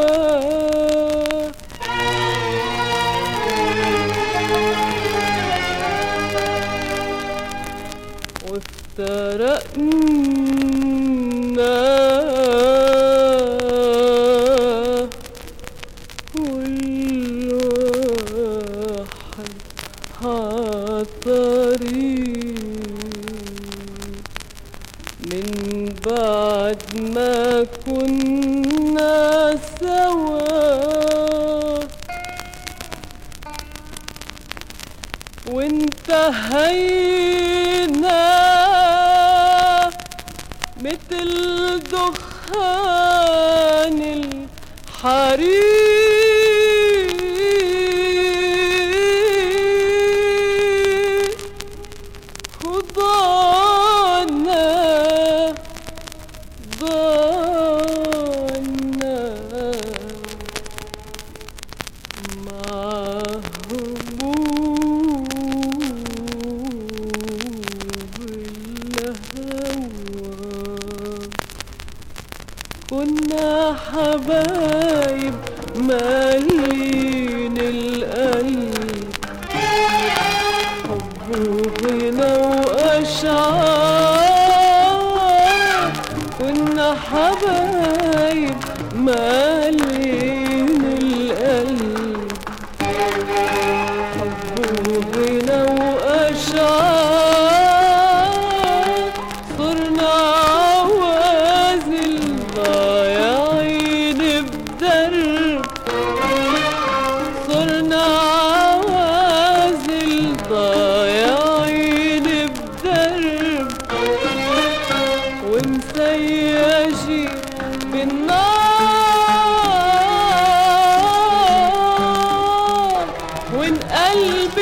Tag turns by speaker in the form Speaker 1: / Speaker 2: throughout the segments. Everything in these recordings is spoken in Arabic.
Speaker 1: سوا وافترقنا كل واحد عطريق من بعد ما كنا سوا. وانتهينا مثل دخان الحريق. حبايب مالين القلب. حب وغنى وأشعار. كنا حبايب مالين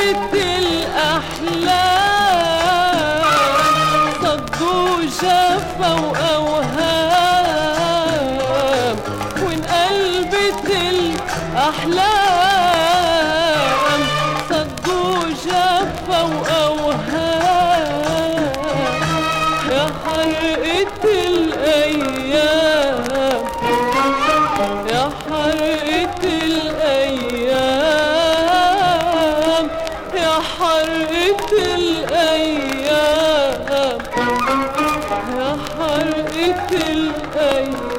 Speaker 1: وانقلبت الأحلام صدوا جفا وأوهام وانقلبت الأحلام؟ حرقة الأيام.